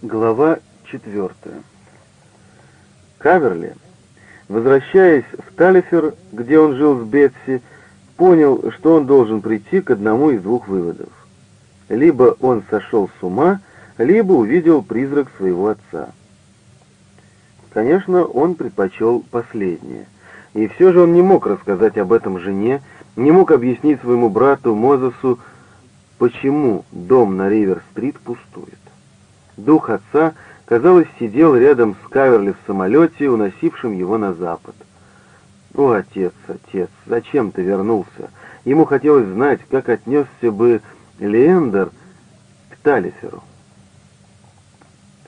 Глава четвертая. Каверли, возвращаясь в Талифер, где он жил с Бетси, понял, что он должен прийти к одному из двух выводов. Либо он сошел с ума, либо увидел призрак своего отца. Конечно, он предпочел последнее. И все же он не мог рассказать об этом жене, не мог объяснить своему брату Мозесу, почему дом на Ривер-стрит пустует. Дух отца, казалось, сидел рядом с Каверли в самолете, уносившем его на запад. «О, отец, отец, зачем ты вернулся?» Ему хотелось знать, как отнесся бы Леендер к Талисеру.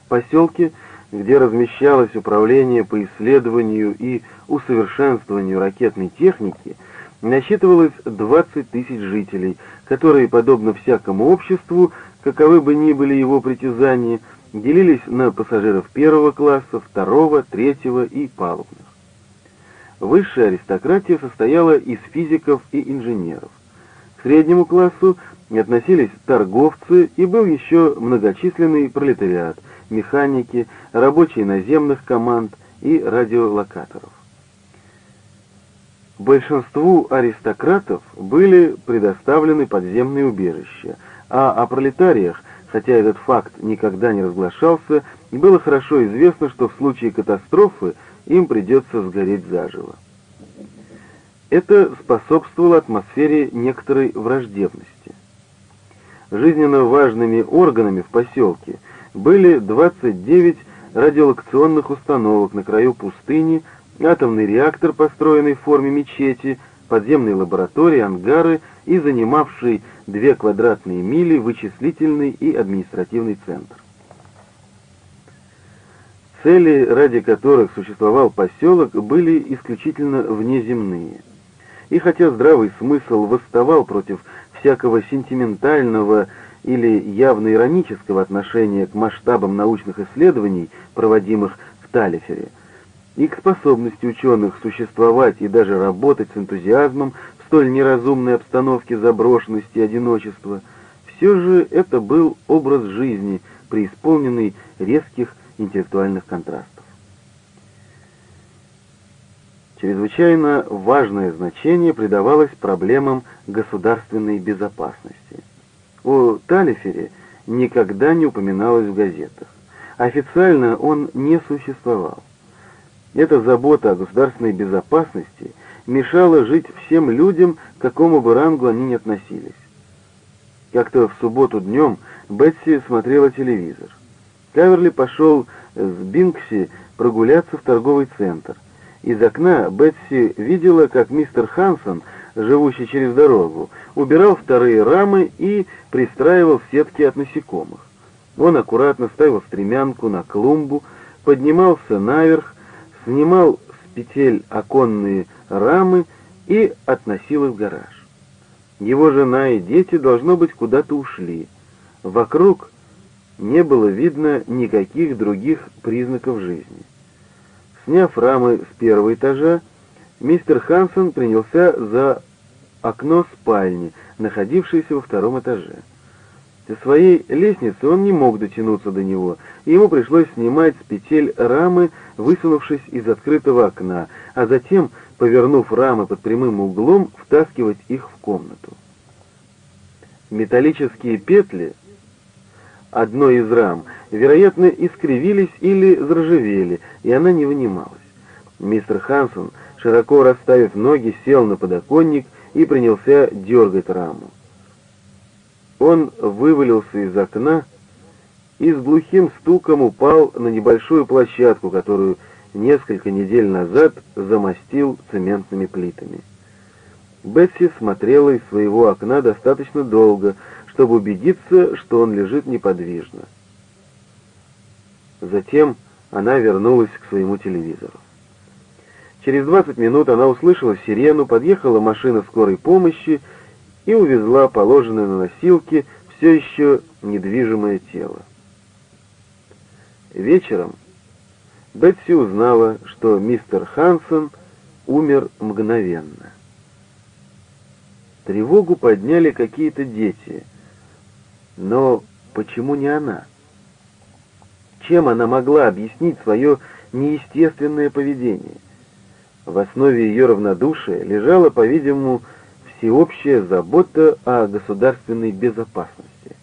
В поселке, где размещалось управление по исследованию и усовершенствованию ракетной техники, насчитывалось 20 тысяч жителей, которые, подобно всякому обществу, каковы бы ни были его притязания, делились на пассажиров первого класса, второго, третьего и палубных. Высшая аристократия состояла из физиков и инженеров. К среднему классу относились торговцы и был еще многочисленный пролетариат, механики, рабочие наземных команд и радиолокаторов. Большинству аристократов были предоставлены подземные убежища, а о пролетариях, хотя этот факт никогда не разглашался, было хорошо известно, что в случае катастрофы им придется сгореть заживо. Это способствовало атмосфере некоторой враждебности. Жизненно важными органами в поселке были 29 радиолокационных установок на краю пустыни, атомный реактор, построенный в форме мечети, подземные лаборатории, ангары и занимавший две квадратные мили вычислительный и административный центр. Цели, ради которых существовал поселок, были исключительно внеземные. И хотя здравый смысл восставал против всякого сентиментального или явно иронического отношения к масштабам научных исследований, проводимых в Талифере, и к способности ученых существовать и даже работать с энтузиазмом столь неразумной обстановке заброшенности и одиночества, все же это был образ жизни, преисполненный резких интеллектуальных контрастов. Чрезвычайно важное значение придавалось проблемам государственной безопасности. О Талифере никогда не упоминалось в газетах. Официально он не существовал. Эта забота о государственной безопасности мешала жить всем людям, к какому бы рангу они ни относились. Как-то в субботу днем Бетси смотрела телевизор. Каверли пошел с Бинкси прогуляться в торговый центр. Из окна Бетси видела, как мистер Хансон, живущий через дорогу, убирал вторые рамы и пристраивал сетки от насекомых. Он аккуратно ставил стремянку на клумбу, поднимался наверх, снимал петель оконные рамы и относил их в гараж. Его жена и дети, должно быть, куда-то ушли. Вокруг не было видно никаких других признаков жизни. Сняв рамы с первого этажа, мистер Хансон принялся за окно спальни, находившееся во втором этаже. Со своей лестницы он не мог дотянуться до него, и ему пришлось снимать с петель рамы, высунувшись из открытого окна, а затем, повернув рамы под прямым углом, втаскивать их в комнату. Металлические петли одной из рам, вероятно, искривились или заржавели, и она не вынималась. Мистер Хансон, широко расставив ноги, сел на подоконник и принялся дергать раму. Он вывалился из окна и с глухим стуком упал на небольшую площадку, которую несколько недель назад замостил цементными плитами. Бетси смотрела из своего окна достаточно долго, чтобы убедиться, что он лежит неподвижно. Затем она вернулась к своему телевизору. Через 20 минут она услышала сирену, подъехала машина скорой помощи и увезла положенное на носилки все еще недвижимое тело. Вечером Бетси узнала, что мистер Хансон умер мгновенно. Тревогу подняли какие-то дети, но почему не она? чем она могла объяснить свое неестественное поведение. В основе ее равнодушия лежала, по-видимому, всеобщая забота о государственной безопасности.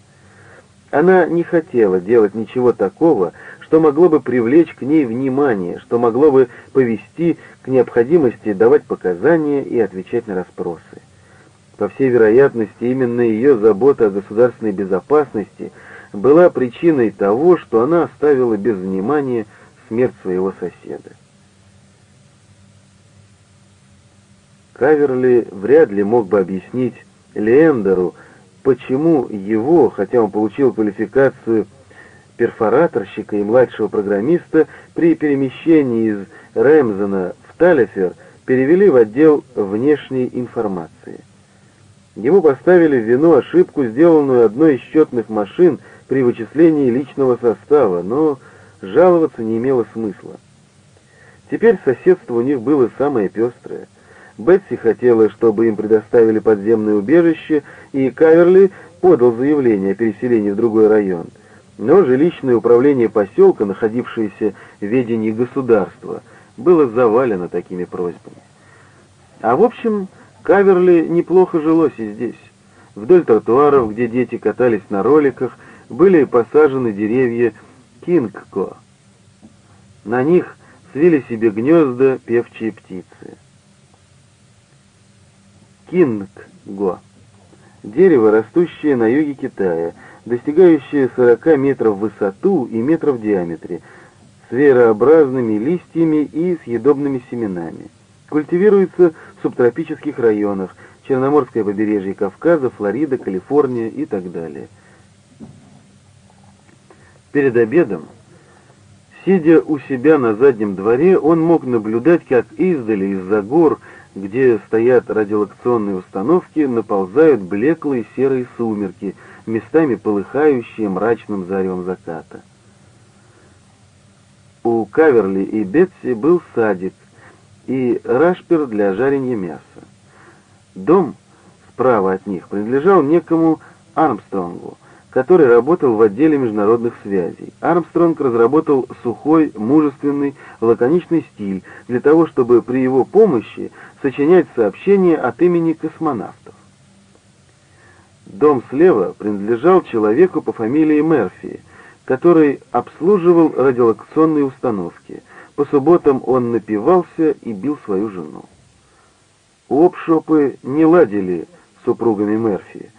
Она не хотела делать ничего такого, что могло бы привлечь к ней внимание, что могло бы повести к необходимости давать показания и отвечать на расспросы. По всей вероятности, именно ее забота о государственной безопасности была причиной того, что она оставила без внимания смерть своего соседа. Каверли вряд ли мог бы объяснить Леендеру, почему его, хотя он получил квалификацию перфораторщика и младшего программиста, при перемещении из Рэмзена в Талифер перевели в отдел внешней информации. Ему поставили в вину ошибку, сделанную одной из счетных машин при вычислении личного состава, но жаловаться не имело смысла. Теперь соседство у них было самое пестрое. Бетси хотела, чтобы им предоставили подземное убежище, и Каверли подал заявление о переселении в другой район. Но жилищное управление поселка, находившееся в ведении государства, было завалено такими просьбами. А в общем, Каверли неплохо жилось и здесь. Вдоль тротуаров, где дети катались на роликах, были посажены деревья кингко. На них свили себе гнезда певчие птицы. Кингго. Дерево, растущее на юге Китая, достигающее 40 метров в высоту и метров в диаметре, с верообразными листьями и съедобными семенами. Культивируется в субтропических районах, Черноморское побережье Кавказа, Флорида, Калифорния и так далее. Перед обедом, сидя у себя на заднем дворе, он мог наблюдать, как издали из-за гор где стоят радиолокационные установки, наползают блеклые серые сумерки, местами полыхающие мрачным заревом заката. У Каверли и Бетси был садик и рашпер для жарения мяса. Дом справа от них принадлежал некому Армстронгу, который работал в отделе международных связей. Армстронг разработал сухой, мужественный, лаконичный стиль для того, чтобы при его помощи сочинять сообщения от имени космонавтов. Дом слева принадлежал человеку по фамилии Мерфи, который обслуживал радиолокационные установки. По субботам он напивался и бил свою жену. Лопшопы не ладили с супругами Мерфи.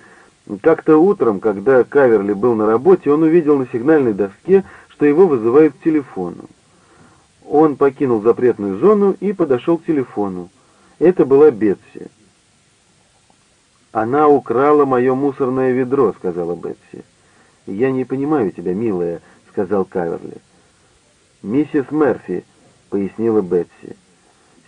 Как-то утром, когда Каверли был на работе, он увидел на сигнальной доске, что его вызывают к телефону. Он покинул запретную зону и подошел к телефону. Это была Бетси. «Она украла мое мусорное ведро», — сказала Бетси. «Я не понимаю тебя, милая», — сказал Каверли. «Миссис Мерфи», — пояснила Бетси.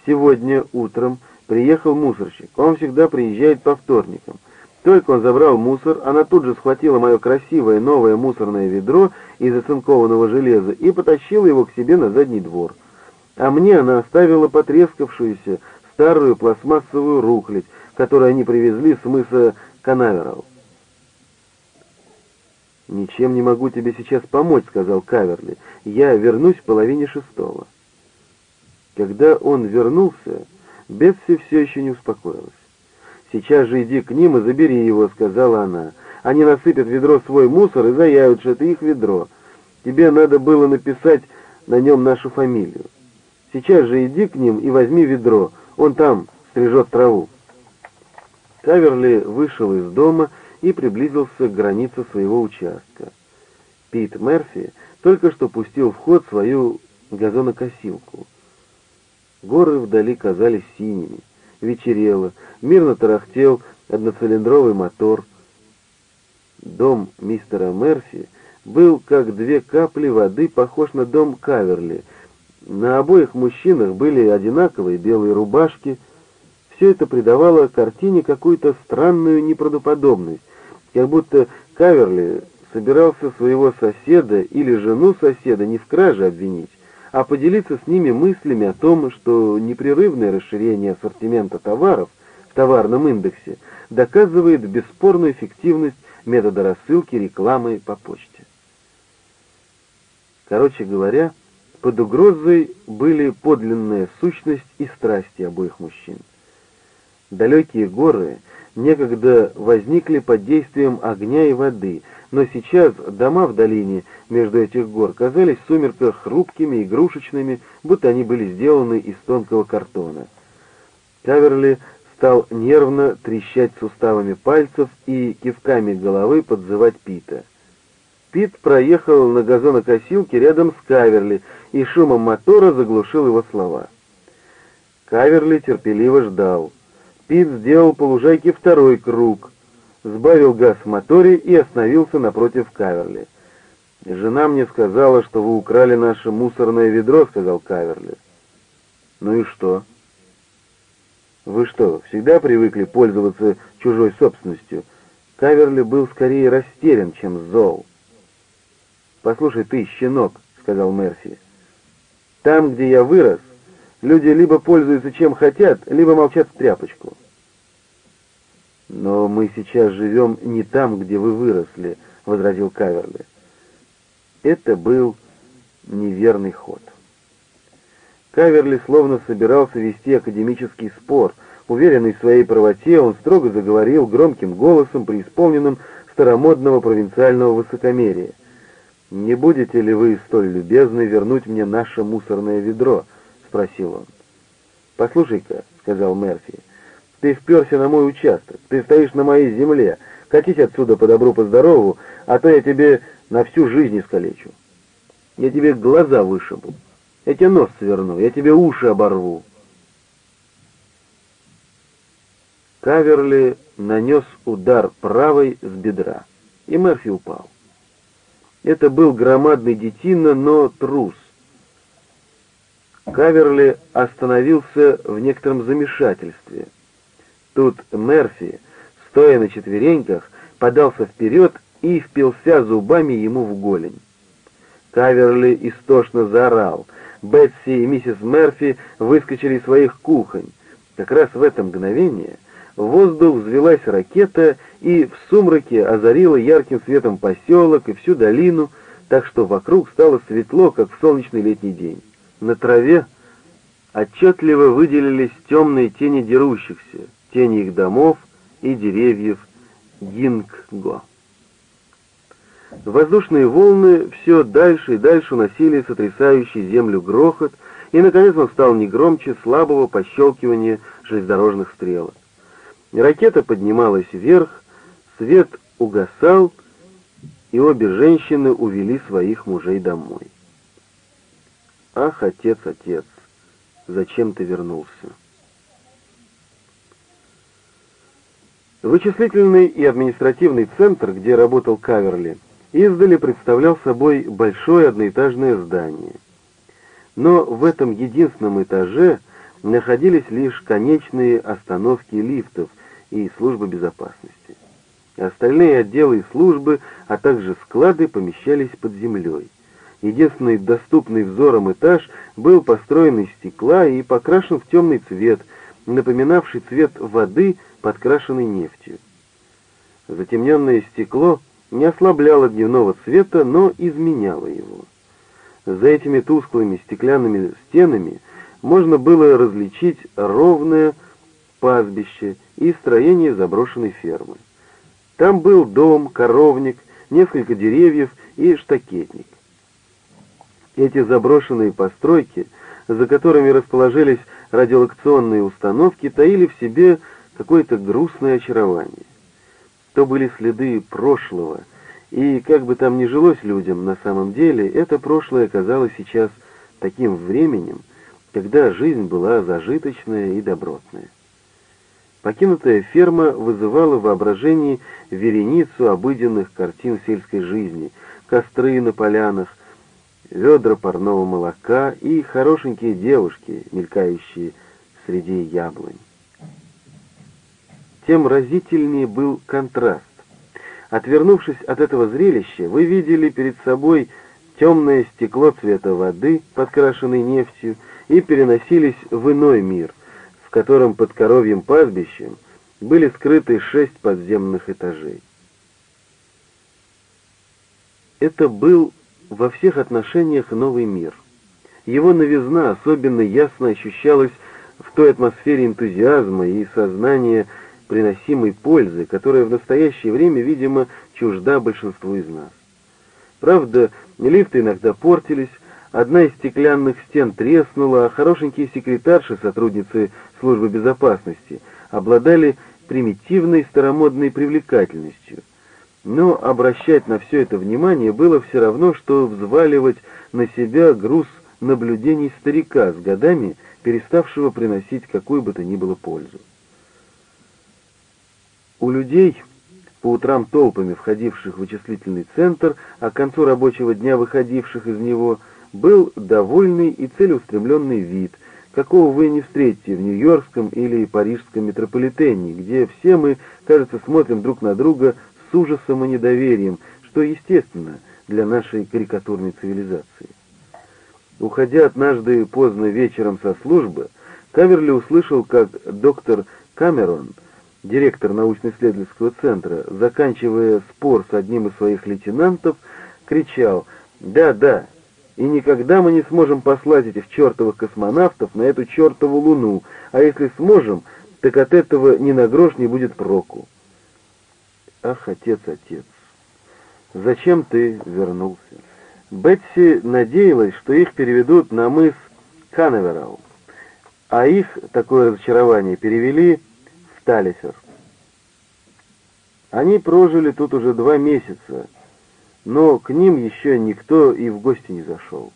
«Сегодня утром приехал мусорщик. Он всегда приезжает по вторникам. Только он забрал мусор, она тут же схватила мое красивое новое мусорное ведро из оцинкованного железа и потащила его к себе на задний двор. А мне она оставила потрескавшуюся старую пластмассовую рухлядь, которую они привезли с мыса Канаверал. «Ничем не могу тебе сейчас помочь», — сказал Каверли. «Я вернусь в половине шестого». Когда он вернулся, Бетси все еще не успокоилась. «Сейчас же иди к ним и забери его», — сказала она. «Они насыпят в ведро свой мусор и заявят, что это их ведро. Тебе надо было написать на нем нашу фамилию. Сейчас же иди к ним и возьми ведро. Он там стрижет траву». Каверли вышел из дома и приблизился к границе своего участка. Пит Мерфи только что пустил в ход свою газонокосилку. Горы вдали казались синими вечерело, мирно тарахтел одноцилиндровый мотор. Дом мистера Мерфи был, как две капли воды, похож на дом Каверли. На обоих мужчинах были одинаковые белые рубашки. Все это придавало картине какую-то странную неправдоподобность, как будто Каверли собирался своего соседа или жену соседа не в краже обвинить, а поделиться с ними мыслями о том, что непрерывное расширение ассортимента товаров в товарном индексе доказывает бесспорную эффективность метода рассылки рекламы по почте. Короче говоря, под угрозой были подлинная сущность и страсти обоих мужчин. Далекие горы некогда возникли под действием огня и воды, но сейчас дома в долине между этих гор казались в сумерках хрупкими, игрушечными, будто они были сделаны из тонкого картона. Каверли стал нервно трещать суставами пальцев и кивками головы подзывать Пита. Пит проехал на газонокосилке рядом с Каверли, и шумом мотора заглушил его слова. Каверли терпеливо ждал. Пит сделал по лужайке второй круг, сбавил газ в моторе и остановился напротив Каверли. «Жена мне сказала, что вы украли наше мусорное ведро», — сказал Каверли. «Ну и что?» «Вы что, всегда привыкли пользоваться чужой собственностью?» Каверли был скорее растерян, чем зол. «Послушай ты, щенок», — сказал Мерфи, — «там, где я вырос, люди либо пользуются чем хотят, либо молчат в тряпочку». «Но мы сейчас живем не там, где вы выросли», — возразил Каверли. Это был неверный ход. Каверли словно собирался вести академический спор. Уверенный в своей правоте, он строго заговорил громким голосом, преисполненным старомодного провинциального высокомерия. «Не будете ли вы столь любезны вернуть мне наше мусорное ведро?» — спросил он. «Послушай-ка», — сказал Мерфи, — ты вперся на мой участок, ты стоишь на моей земле. Катись отсюда по добру, по здорову, а то я тебе на всю жизнь искалечу. Я тебе глаза вышибу, я тебе нос сверну, я тебе уши оборву. Каверли нанес удар правой с бедра, и Мерфи упал. Это был громадный детина, но трус. Каверли остановился в некотором замешательстве — Тут Мерфи, стоя на четвереньках, подался вперед и впился зубами ему в голень. Каверли истошно заорал. Бетси и миссис Мерфи выскочили из своих кухонь. Как раз в это мгновение в воздух взвелась ракета и в сумраке озарила ярким светом поселок и всю долину, так что вокруг стало светло, как в солнечный летний день. На траве отчетливо выделились темные тени дерущихся тени их домов и деревьев Гингго. Воздушные волны все дальше и дальше уносили сотрясающий землю грохот, и, наконец, он стал не громче слабого пощелкивания железнодорожных стрелок. Ракета поднималась вверх, свет угасал, и обе женщины увели своих мужей домой. «Ах, отец, отец, зачем ты вернулся?» Вычислительный и административный центр, где работал Каверли, издали представлял собой большое одноэтажное здание. Но в этом единственном этаже находились лишь конечные остановки лифтов и службы безопасности. Остальные отделы и службы, а также склады помещались под землей. Единственный доступный взором этаж был построен из стекла и покрашен в темный цвет, напоминавший цвет воды – подкрашенный нефтью. Затемненное стекло не ослабляло дневного света, но изменяло его. За этими тусклыми стеклянными стенами можно было различить ровное пастбище и строение заброшенной фермы. Там был дом, коровник, несколько деревьев и штакетник. Эти заброшенные постройки, за которыми расположились радиолокационные установки, таили в себе какое-то грустное очарование. То были следы прошлого, и как бы там ни жилось людям на самом деле, это прошлое казалось сейчас таким временем, когда жизнь была зажиточная и добротная. Покинутая ферма вызывала в воображении вереницу обыденных картин сельской жизни, костры на полянах, ведра парного молока и хорошенькие девушки, мелькающие среди яблонь. Тем разительнее был контраст. Отвернувшись от этого зрелища, вы видели перед собой темное стекло цвета воды, подкрашенной нефтью, и переносились в иной мир, в котором под коровьим пастбищем были скрыты шесть подземных этажей. Это был во всех отношениях новый мир. Его новизна особенно ясно ощущалась в той атмосфере энтузиазма и сознания приносимой пользы, которая в настоящее время, видимо, чужда большинству из нас. Правда, лифты иногда портились, одна из стеклянных стен треснула, а хорошенькие секретарши, сотрудницы службы безопасности, обладали примитивной старомодной привлекательностью. Но обращать на все это внимание было все равно, что взваливать на себя груз наблюдений старика с годами, переставшего приносить какую бы то ни было пользу. У людей, по утрам толпами входивших в вычислительный центр, а к концу рабочего дня выходивших из него, был довольный и целеустремленный вид, какого вы не встретите в Нью-Йоркском или Парижском метрополитене, где все мы, кажется, смотрим друг на друга с ужасом и недоверием, что естественно для нашей карикатурной цивилизации. Уходя однажды поздно вечером со службы, Каверли услышал, как доктор Камерон, директор научно-исследовательского центра, заканчивая спор с одним из своих лейтенантов, кричал «Да, да, и никогда мы не сможем послать этих чертовых космонавтов на эту чертову Луну, а если сможем, так от этого ни на грош не будет проку». Ах, отец, отец, зачем ты вернулся? Бетси надеялась, что их переведут на мыс Канаверал, а их, такое разочарование, перевели в Талисер. Они прожили тут уже два месяца, но к ним еще никто и в гости не зашел.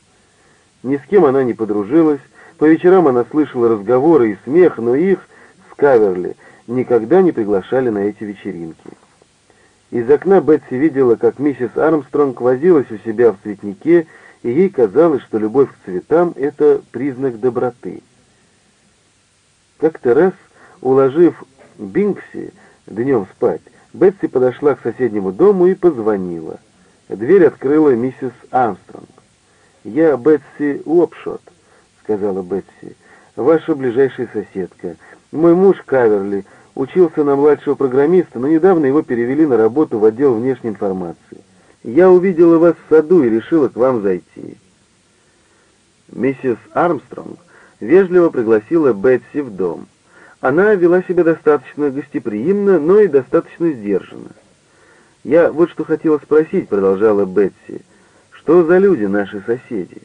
Ни с кем она не подружилась, по вечерам она слышала разговоры и смех, но их с Каверли никогда не приглашали на эти вечеринки. Из окна Бетси видела, как миссис Армстронг возилась у себя в цветнике, и ей казалось, что любовь к цветам — это признак доброты. Как-то раз, уложив Бинкси днем спать, Бетси подошла к соседнему дому и позвонила. Дверь открыла миссис Армстронг. «Я Бетси Уопшот», — сказала Бетси, — «ваша ближайшая соседка. Мой муж Каверли Учился на младшего программиста, но недавно его перевели на работу в отдел внешней информации. Я увидела вас в саду и решила к вам зайти. Миссис Армстронг вежливо пригласила Бетси в дом. Она вела себя достаточно гостеприимно, но и достаточно сдержанно. «Я вот что хотела спросить», — продолжала Бетси, — «что за люди наши соседи?»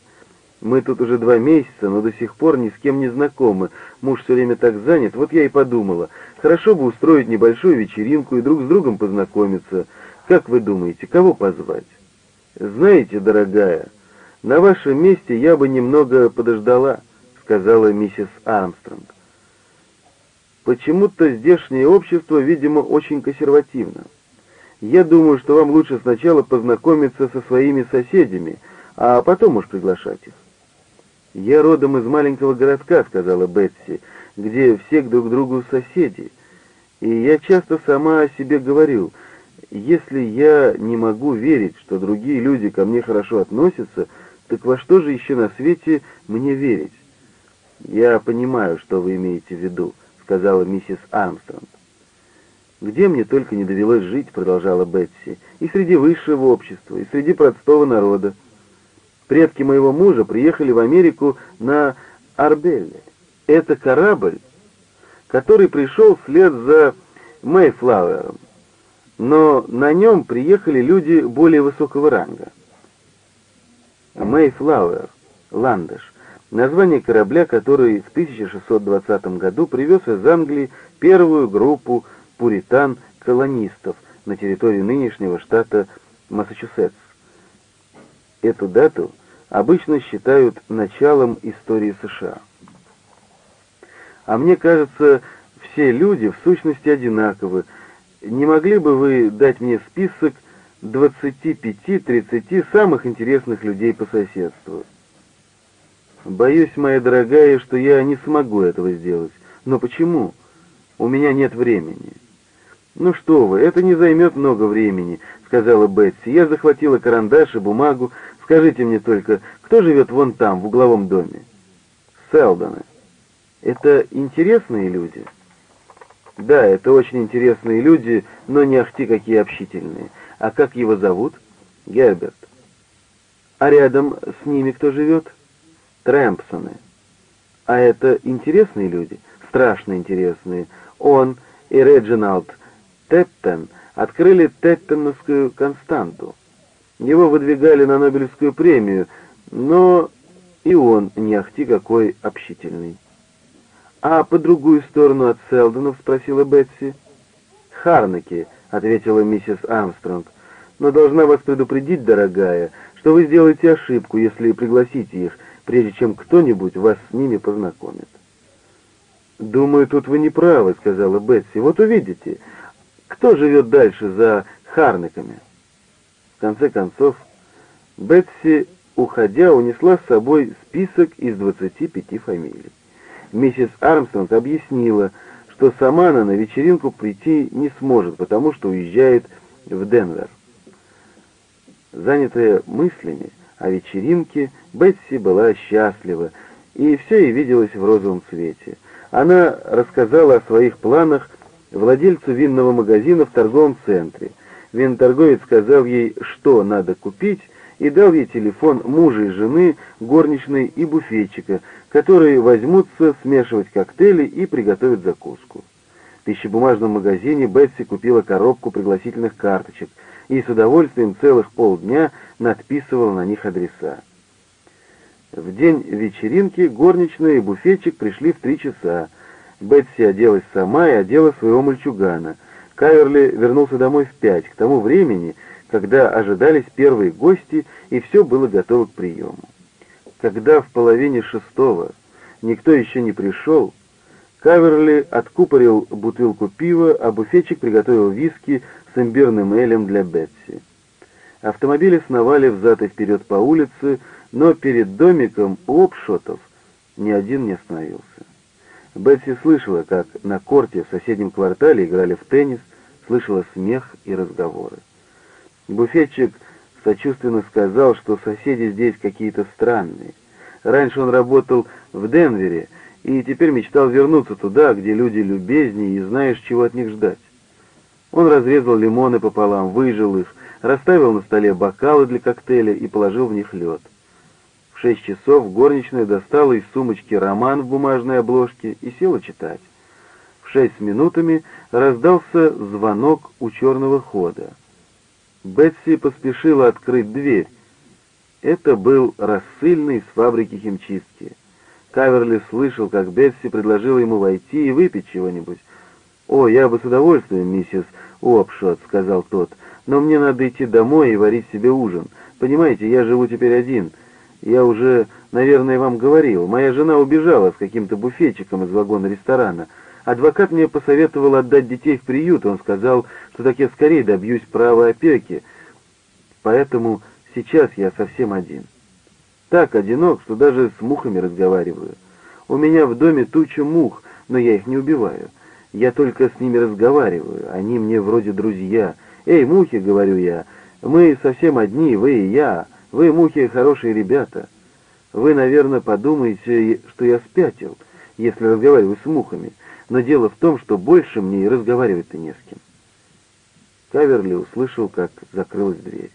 Мы тут уже два месяца, но до сих пор ни с кем не знакомы. Муж все время так занят. Вот я и подумала, хорошо бы устроить небольшую вечеринку и друг с другом познакомиться. Как вы думаете, кого позвать? Знаете, дорогая, на вашем месте я бы немного подождала, сказала миссис Армстронг. Почему-то здешнее общество, видимо, очень консервативно. Я думаю, что вам лучше сначала познакомиться со своими соседями, а потом уж приглашать их. «Я родом из маленького городка», — сказала Бетси, — «где все друг другу соседи. И я часто сама о себе говорю, если я не могу верить, что другие люди ко мне хорошо относятся, так во что же еще на свете мне верить?» «Я понимаю, что вы имеете в виду», — сказала миссис Армстронг. «Где мне только не довелось жить», — продолжала Бетси, — «и среди высшего общества, и среди простого народа. Предки моего мужа приехали в Америку на Арбелле. Это корабль, который пришел вслед за Мэйфлауэром, но на нем приехали люди более высокого ранга. Мэйфлауэр, Ландыш, название корабля, который в 1620 году привез из Англии первую группу пуритан-колонистов на территории нынешнего штата Массачусетс. Эту дату обычно считают началом истории США. А мне кажется, все люди в сущности одинаковы. Не могли бы вы дать мне список 25-30 самых интересных людей по соседству? Боюсь, моя дорогая, что я не смогу этого сделать. Но почему? У меня нет времени. Ну что вы, это не займет много времени, сказала Бетси. Я захватила карандаш и бумагу, Скажите мне только, кто живет вон там, в угловом доме? Селдоны. Это интересные люди? Да, это очень интересные люди, но не ахти какие общительные. А как его зовут? Герберт. А рядом с ними кто живет? Трэмпсоны. А это интересные люди? Страшно интересные. Он и Реджиналд Теттен открыли Теттеновскую константу. Его выдвигали на Нобелевскую премию, но и он не ахти какой общительный. «А по другую сторону от Селдонов?» — спросила Бетси. «Харнаки», — ответила миссис Армстронг. «Но должна вас предупредить, дорогая, что вы сделаете ошибку, если пригласите их, прежде чем кто-нибудь вас с ними познакомит». «Думаю, тут вы не правы», — сказала Бетси. «Вот увидите, кто живет дальше за Харнаками?» В конце концов, Бетси, уходя, унесла с собой список из 25 фамилий. Миссис Армстронг объяснила, что сама она на вечеринку прийти не сможет, потому что уезжает в Денвер. Занятая мыслями о вечеринке, Бетси была счастлива, и все ей виделось в розовом цвете. Она рассказала о своих планах владельцу винного магазина в торговом центре. Винторговец сказал ей, что надо купить, и дал ей телефон мужа и жены, горничной и буфетчика, которые возьмутся смешивать коктейли и приготовить закуску. В пищебумажном магазине Бетси купила коробку пригласительных карточек и с удовольствием целых полдня надписывала на них адреса. В день вечеринки горничная и буфетчик пришли в три часа. Бетси оделась сама и одела своего мальчугана. Каверли вернулся домой в пять. К тому времени когда ожидались первые гости, и все было готово к приему. Когда в половине шестого никто еще не пришел, Каверли откупорил бутылку пива, а буфетчик приготовил виски с имбирным элем для Бетси. Автомобили сновали взад и вперед по улице, но перед домиком у обшотов ни один не остановился. Бетси слышала, как на корте в соседнем квартале играли в теннис, слышала смех и разговоры. Буфетчик сочувственно сказал, что соседи здесь какие-то странные. Раньше он работал в Денвере и теперь мечтал вернуться туда, где люди любезнее и знаешь, чего от них ждать. Он разрезал лимоны пополам, выжил их, расставил на столе бокалы для коктейля и положил в них лед. Шесть часов горничная достала из сумочки роман в бумажной обложке и села читать. В шесть минутами раздался звонок у черного хода. Бетси поспешила открыть дверь. Это был рассыльный с фабрики химчистки. Каверли слышал, как Бетси предложила ему войти и выпить чего-нибудь. «О, я бы с удовольствием, миссис Уопшот», — сказал тот, — «но мне надо идти домой и варить себе ужин. Понимаете, я живу теперь один. Я уже, наверное, вам говорил, моя жена убежала с каким-то буфетчиком из вагона ресторана». Адвокат мне посоветовал отдать детей в приют, он сказал, что так я скорее добьюсь права опеки, поэтому сейчас я совсем один. Так одинок, что даже с мухами разговариваю. У меня в доме туча мух, но я их не убиваю. Я только с ними разговариваю, они мне вроде друзья. «Эй, мухи!» — говорю я. «Мы совсем одни, вы и я. Вы, мухи, хорошие ребята. Вы, наверное, подумаете, что я спятил, если разговариваю с мухами но дело в том, что больше мне и разговаривать-то не с кем. Каверли услышал, как закрылась дверь.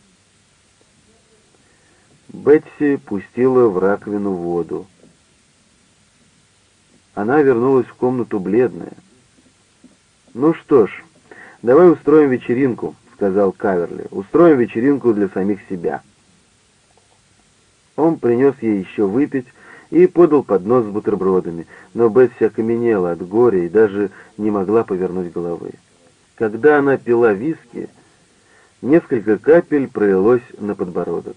Бетси пустила в раковину воду. Она вернулась в комнату бледная. «Ну что ж, давай устроим вечеринку», — сказал Каверли. «Устроим вечеринку для самих себя». Он принес ей еще выпить, и подал поднос с бутербродами, но Бетси окаменела от горя и даже не могла повернуть головы. Когда она пила виски, несколько капель пролилось на подбородок.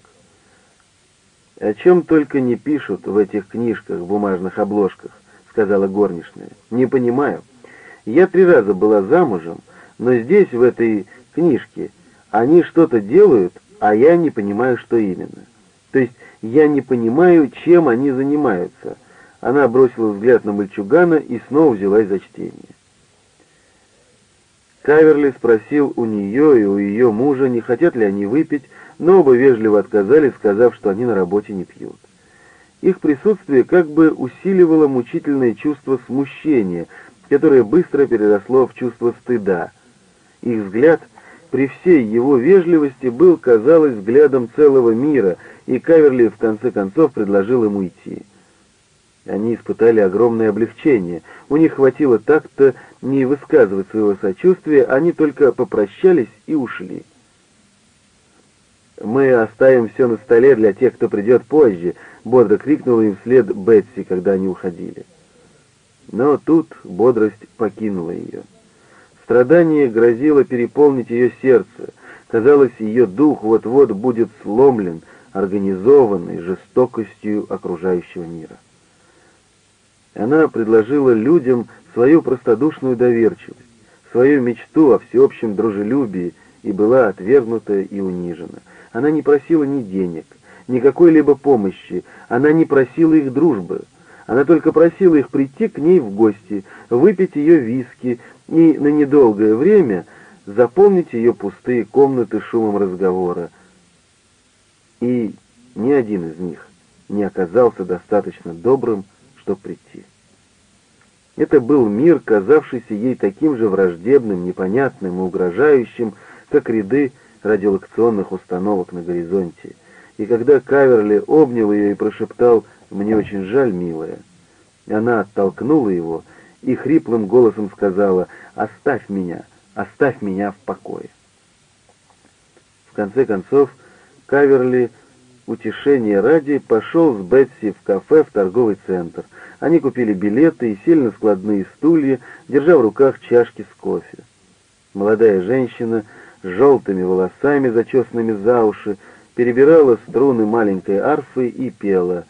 «О чем только не пишут в этих книжках, бумажных обложках», — сказала горничная. «Не понимаю. Я три раза была замужем, но здесь, в этой книжке, они что-то делают, а я не понимаю, что именно. То есть я не понимаю, чем они занимаются». Она бросила взгляд на мальчугана и снова взялась за чтение. Каверли спросил у нее и у ее мужа, не хотят ли они выпить, но оба вежливо отказались, сказав, что они на работе не пьют. Их присутствие как бы усиливало мучительное чувство смущения, которое быстро переросло в чувство стыда. Их взгляд при всей его вежливости был, казалось, взглядом целого мира, и Каверли в конце концов предложил ему идти. Они испытали огромное облегчение. У них хватило так-то не высказывать своего сочувствия, они только попрощались и ушли. «Мы оставим все на столе для тех, кто придет позже», — бодро крикнула им вслед Бетси, когда они уходили. Но тут бодрость покинула ее. Страдание грозило переполнить ее сердце. Казалось, ее дух вот-вот будет сломлен организованной жестокостью окружающего мира. Она предложила людям свою простодушную доверчивость, свою мечту о всеобщем дружелюбии и была отвергнута и унижена. Она не просила ни денег, ни какой-либо помощи, она не просила их дружбы. Она только просила их прийти к ней в гости, выпить ее виски и на недолгое время заполнить ее пустые комнаты шумом разговора. И ни один из них не оказался достаточно добрым, чтобы прийти. Это был мир, казавшийся ей таким же враждебным, непонятным и угрожающим, как ряды радиолокационных установок на горизонте. И когда Каверли обнял ее и прошептал «Мне очень жаль, милая», она оттолкнула его и хриплым голосом сказала «Оставь меня, оставь меня в покое». В конце концов, Каверли, утешение ради, пошел с Бетси в кафе в торговый центр. Они купили билеты и сели на складные стулья, держа в руках чашки с кофе. Молодая женщина с желтыми волосами, зачесанными за уши, перебирала струны маленькой арфы и пела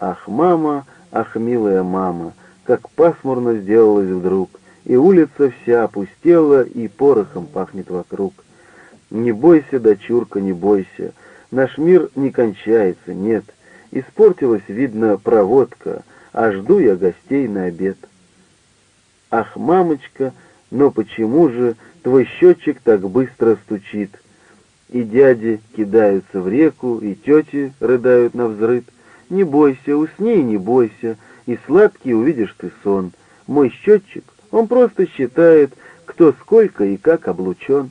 «Ах, мама, ах, милая мама, как пасмурно сделалось вдруг, и улица вся опустела, и порохом пахнет вокруг. Не бойся, дочурка, не бойся, наш мир не кончается, нет, испортилась, видно, проводка, а жду я гостей на обед. Ах, мамочка, но почему же твой счетчик так быстро стучит? И дяди кидаются в реку, и тети рыдают на взрыд. Не бойся, усни не бойся, и сладкий увидишь ты сон. Мой счетчик, он просто считает, кто сколько и как облучен.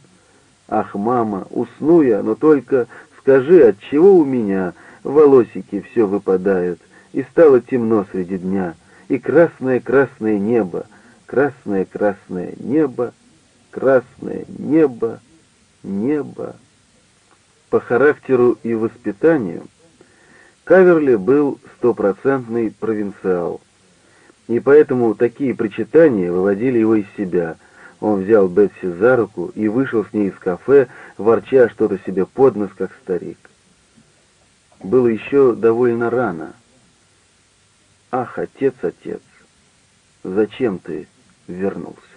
Ах, мама, усну я, но только скажи, от чего у меня волосики все выпадают, и стало темно среди дня, и красное-красное небо, красное-красное небо, красное небо, небо. По характеру и воспитанию Каверли был стопроцентный провинциал, и поэтому такие причитания выводили его из себя. Он взял Бетси за руку и вышел с ней из кафе, ворча что-то себе под нос, как старик. Было еще довольно рано. «Ах, отец, отец, зачем ты вернулся?»